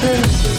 Yeah.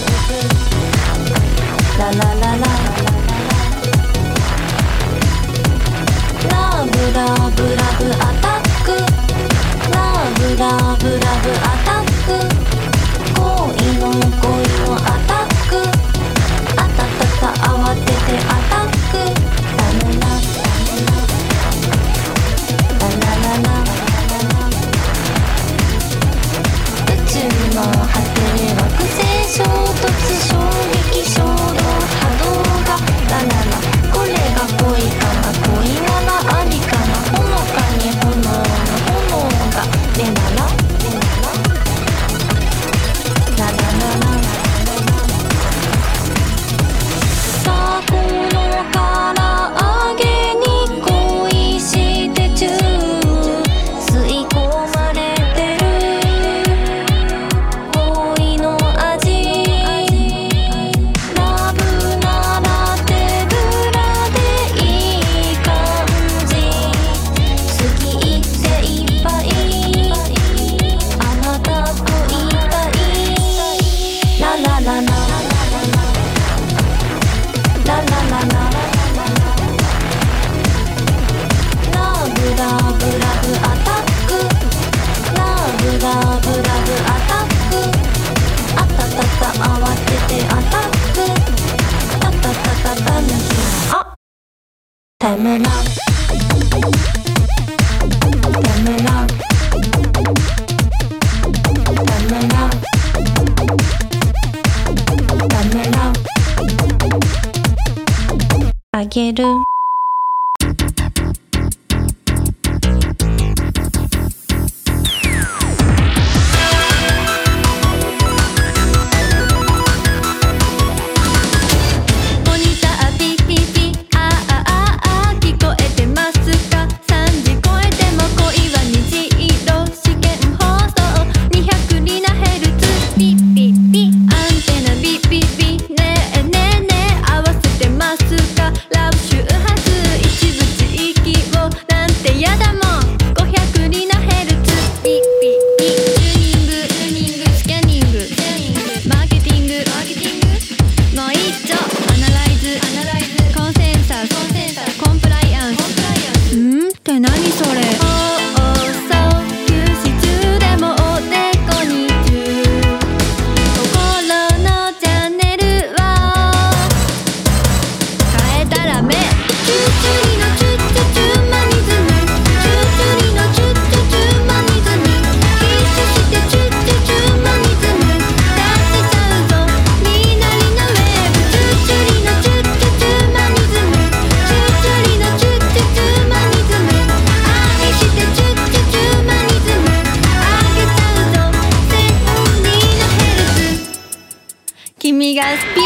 まピー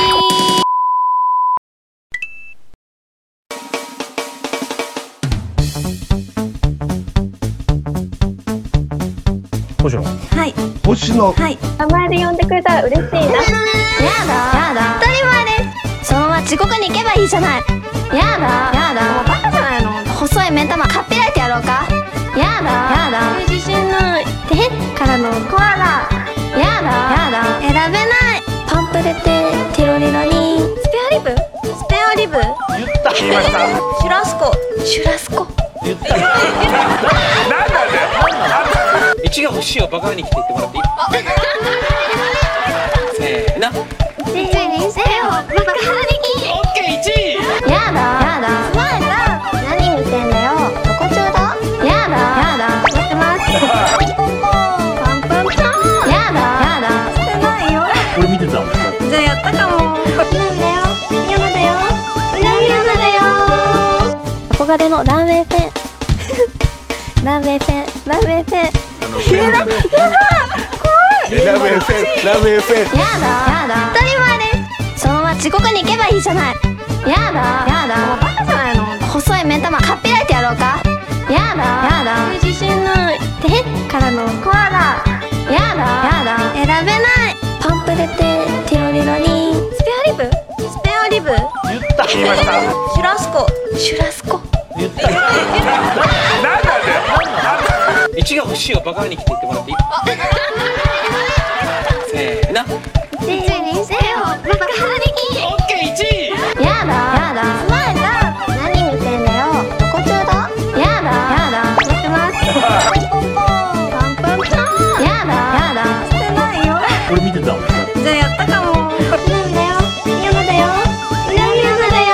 星野はい。星野名前で呼んでくれたら嬉しい。なやだやだ当たり前ですそのまま地獄に行けばい。い。じゃない。やだやだバカじゃない。の細い。目玉買って聞きました。シュラスコ。シュラスコ。なんだ一が欲しいバカに来て言ってもらっていい？せーののランウェイペンランウェイペンランウェイペンやだやだ怖い。ランウェイペンランウェイペンやだ。やだ当たり前です。そのまま地獄に行けばいいじゃない。やだ。やだ。もうバカじゃないの。細い目玉かっぺらいてやろうか。やだ。やだ。自信ない。からの。コアラやだ。やだ。選べない。パンプレテテロリロリスペアリブ？スペアリブ？言った。言いました。シュラスコ。シュラスコ。なんだ一が欲しいをバカに来て言ってもらっていい？せーの。一にせよバカにオッケー一やだ。やだ。まだ何見てんだよ。どこ中だ。やだ。やだ。てます。パンパン。パンやだ。やだ。してないよ。見てた。じゃあやったかも。なんだよ。だよ。だよ。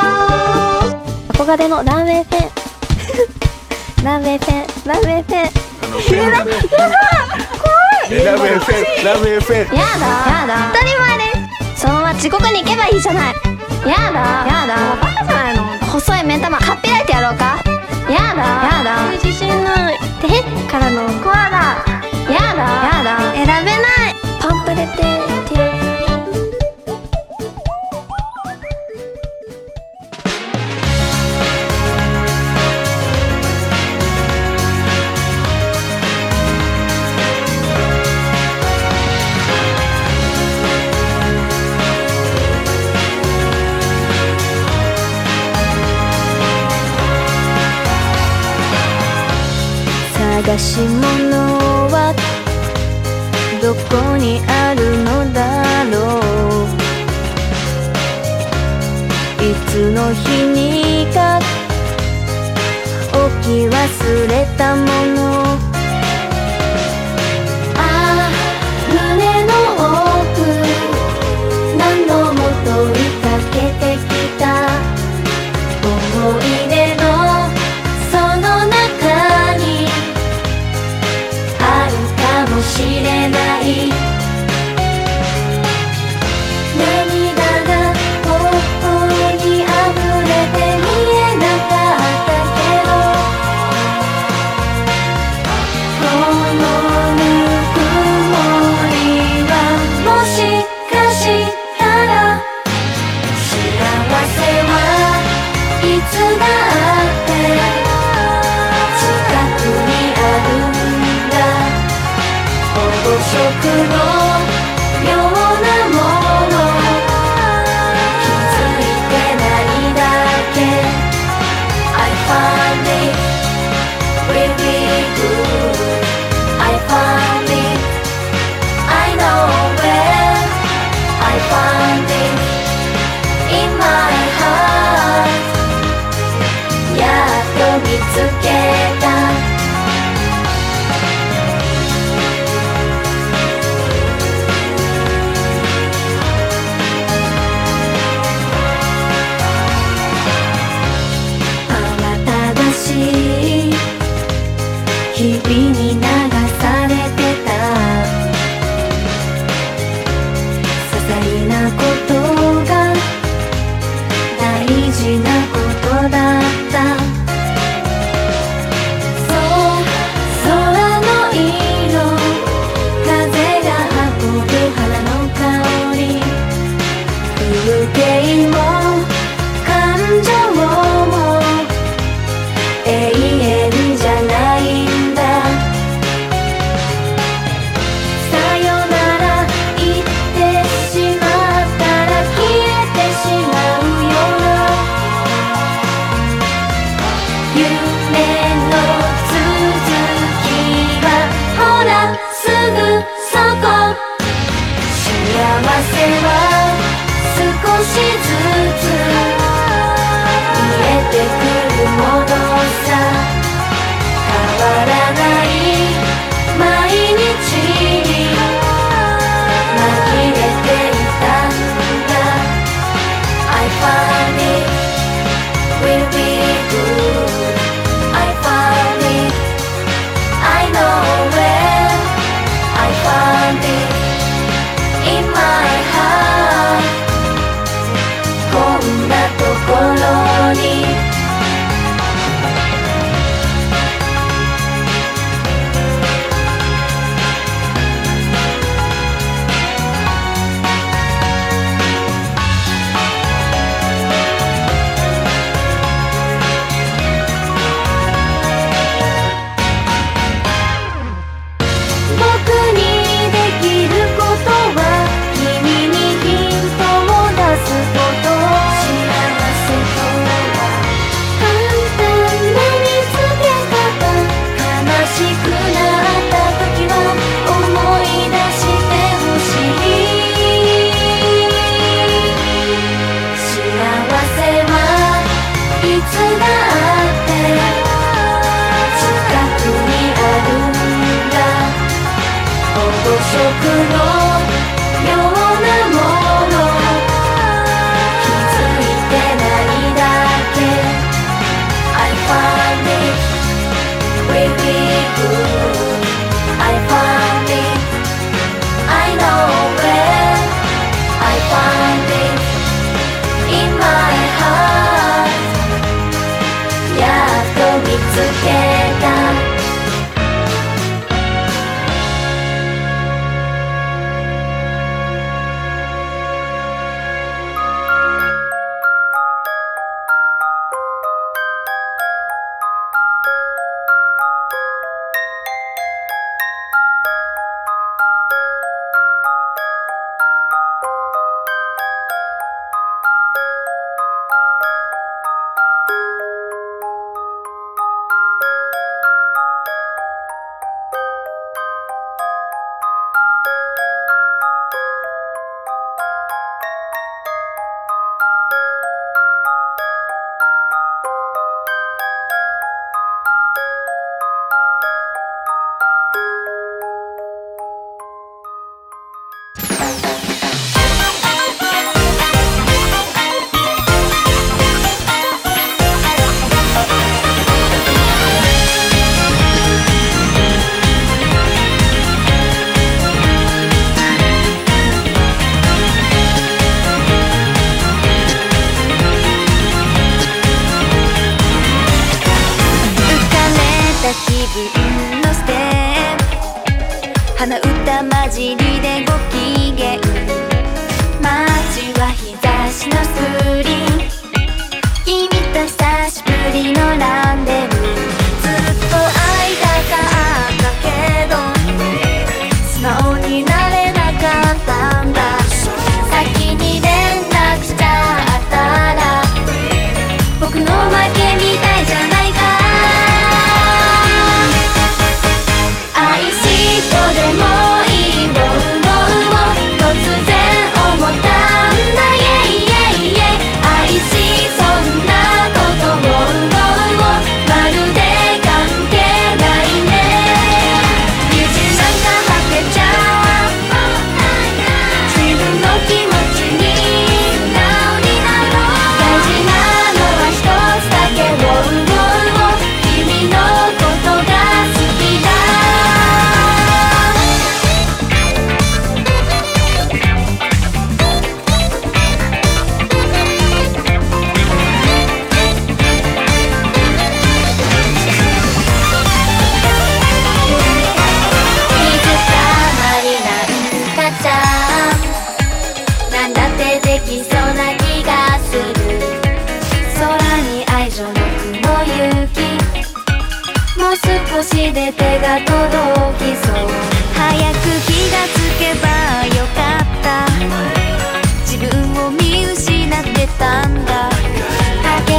憧れのランウェイフンランウェイペンあのペンがねえラーメンペンラーメンペンやだやだ当たり前ですそのまま地獄に行けばいいじゃないやだやだバカじゃないの細い目玉かっぴらいてやろうかやだやだ自信ないでからのコアラやだやだ選べないパンプレテテ探し物はどこにあるのだろう？いつの日にか置き忘れたもの。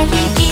You.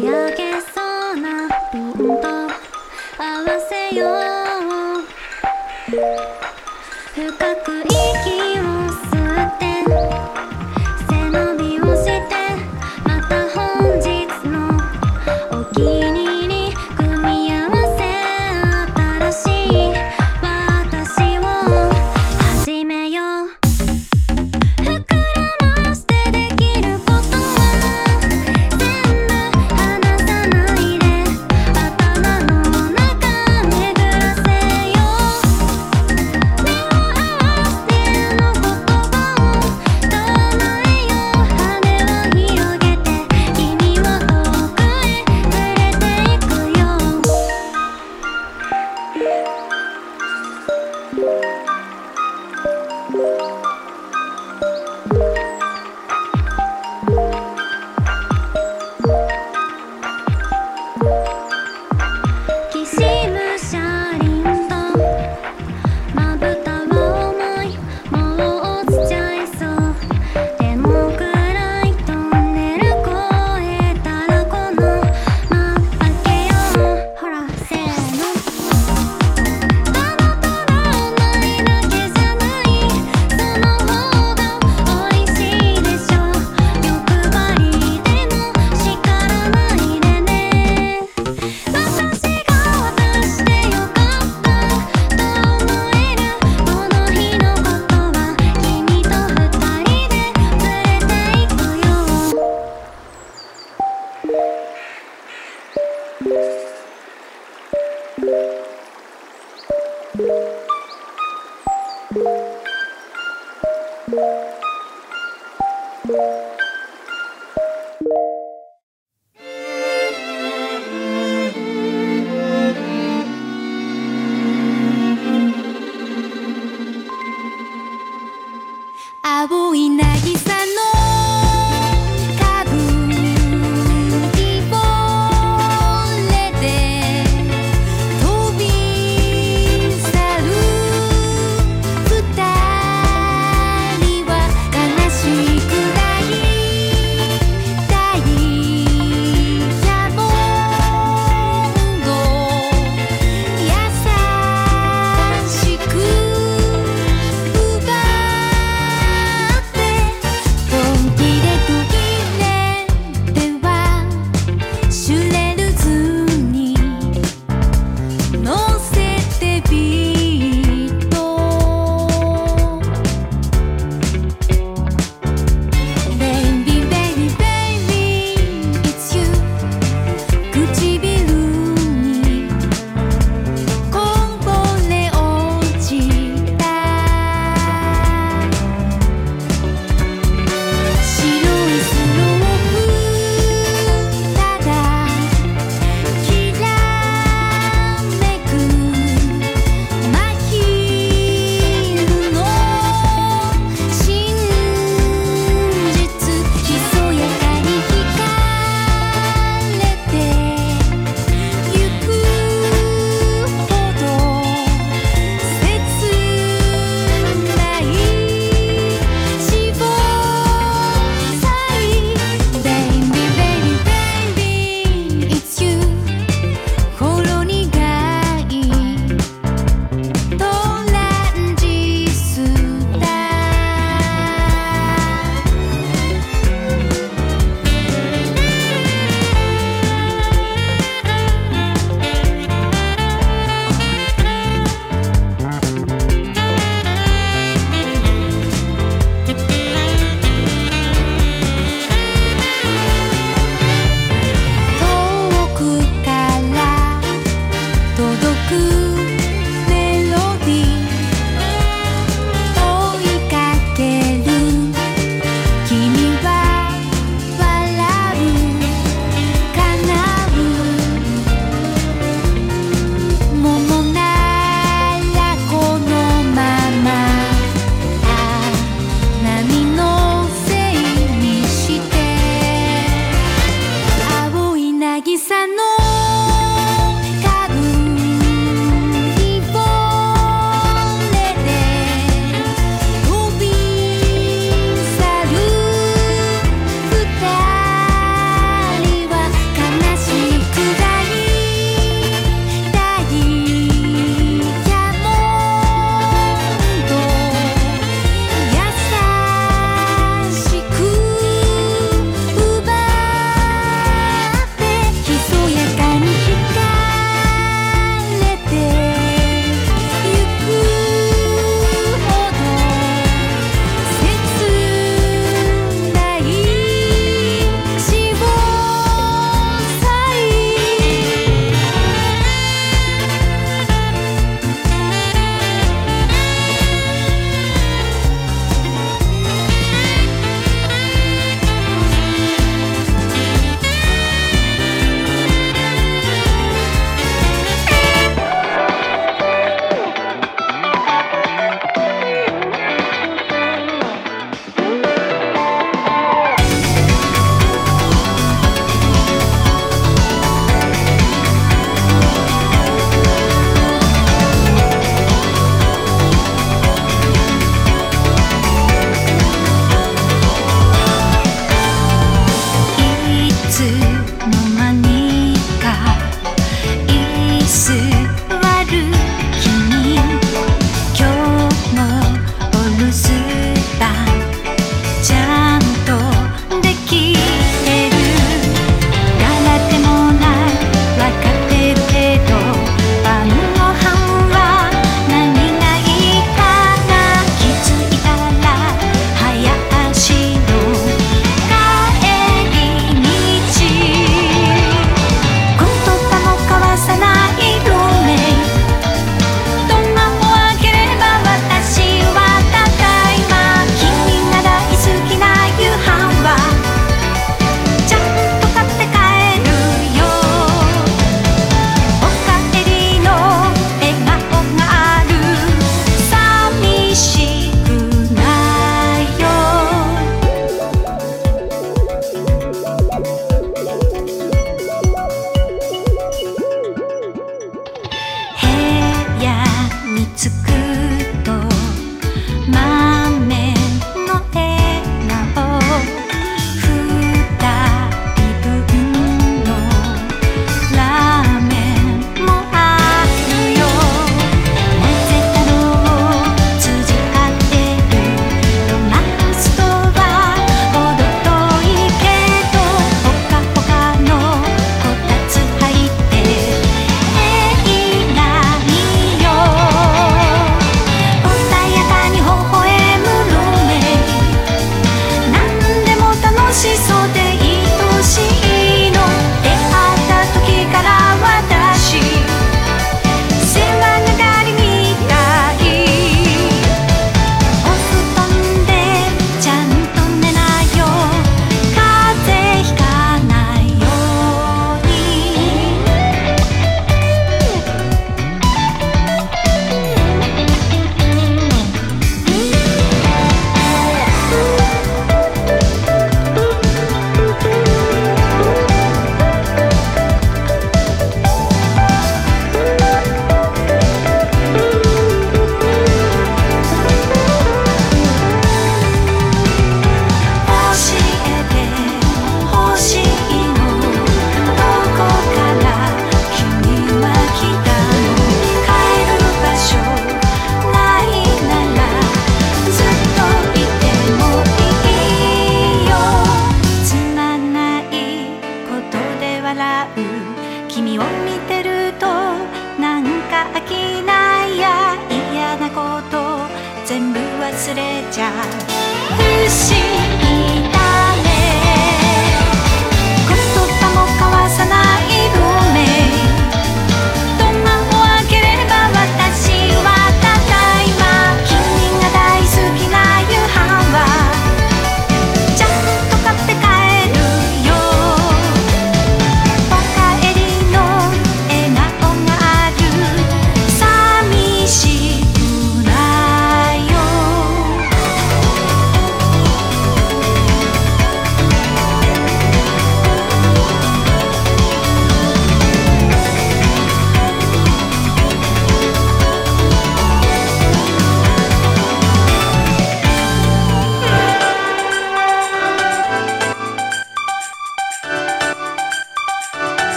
やけ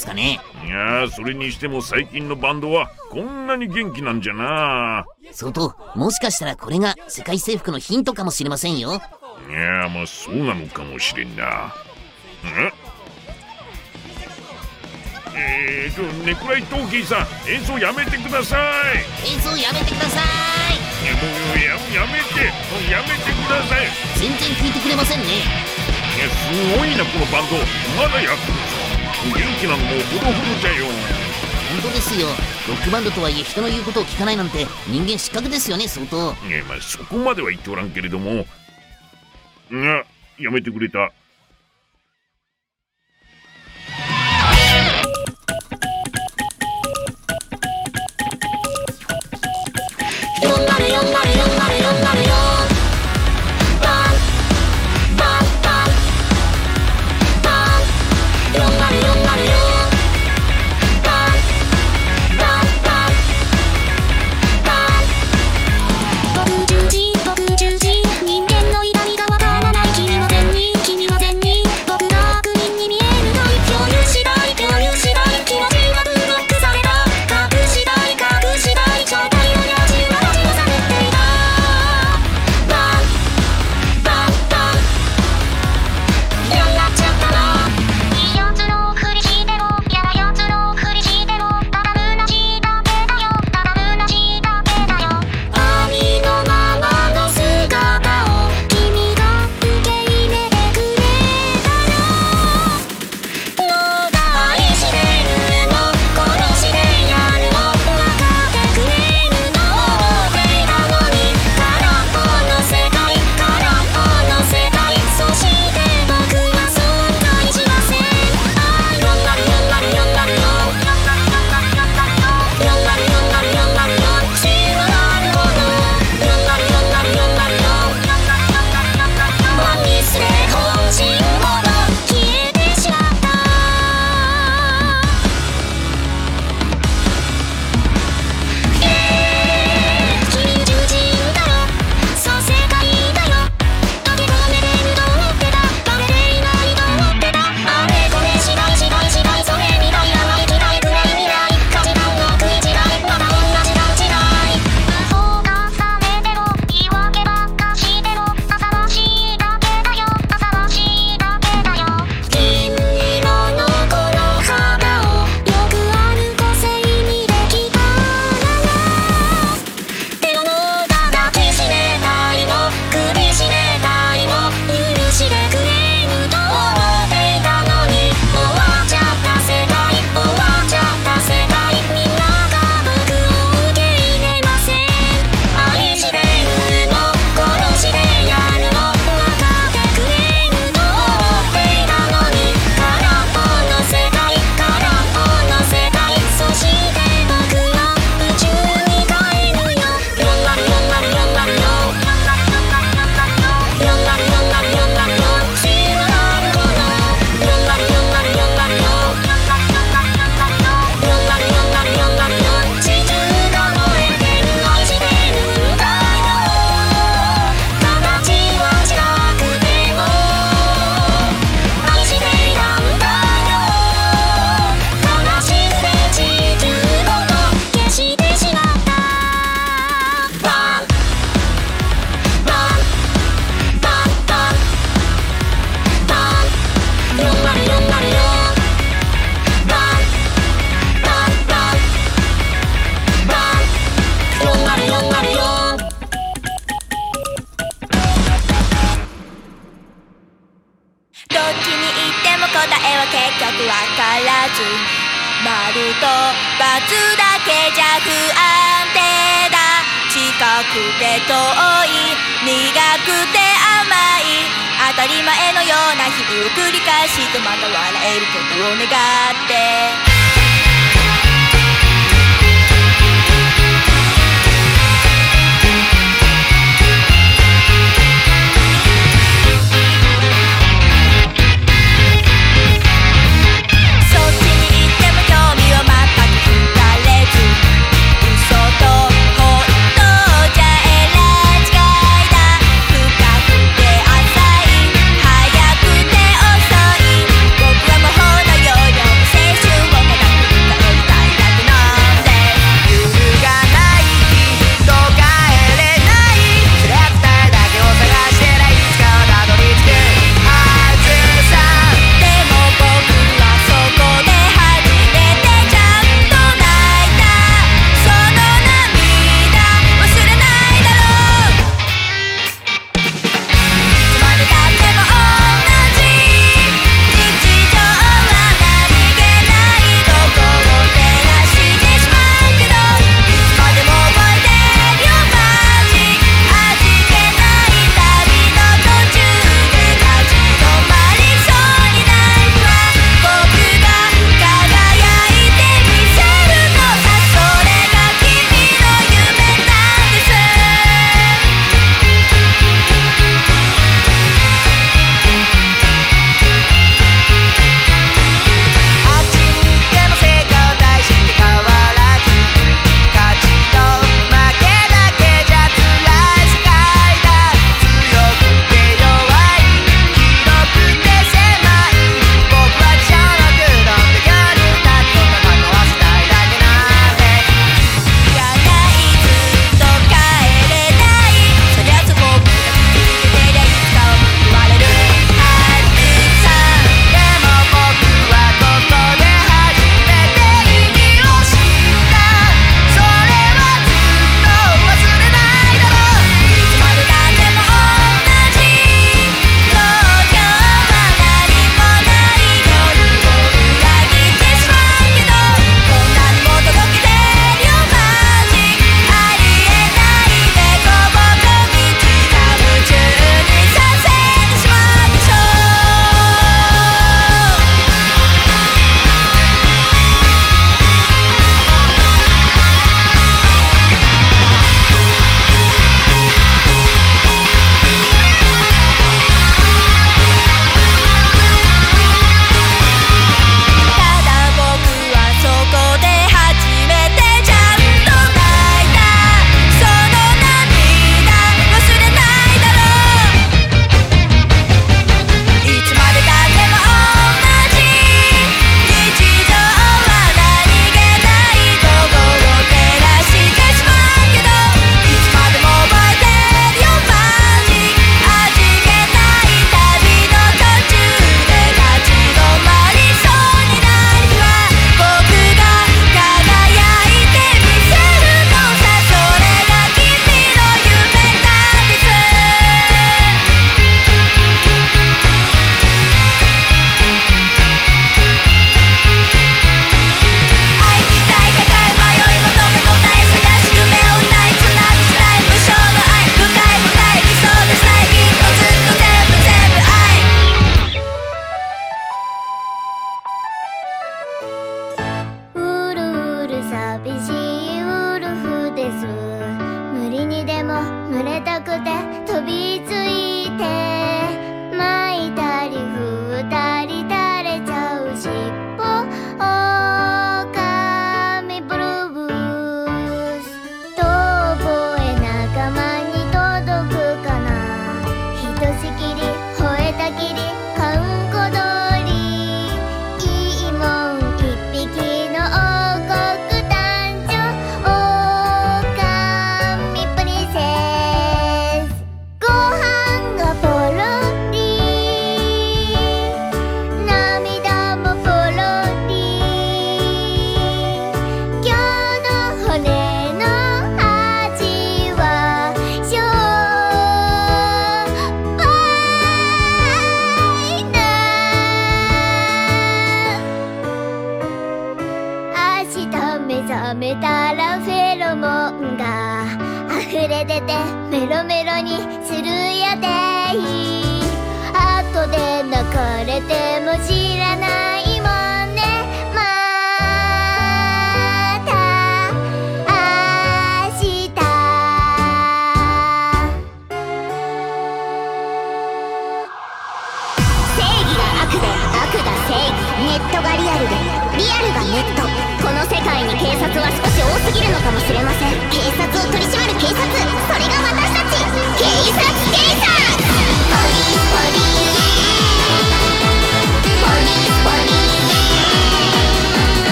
ですかね。いやそれにしても最近のバンドはこんなに元気なんじゃな。相当もしかしたらこれが世界征服のヒントかもしれませんよ。いやまあそうなのかもしれんな。えっーと、ネクライトーキーさん演奏やめてください。演奏やめてください。やもうややめてもうやめてください。全然聞いてくれませんね。いやすごいなこのバンド。まだやってる。気なんもほどほどじゃよ。本当ですよ。ロックバンドとはいえ人の言うことを聞かないなんて人間失格ですよね相当。いやまあそこまでは言っておらんけれども。がやめてくれた。頑まれ頑まれ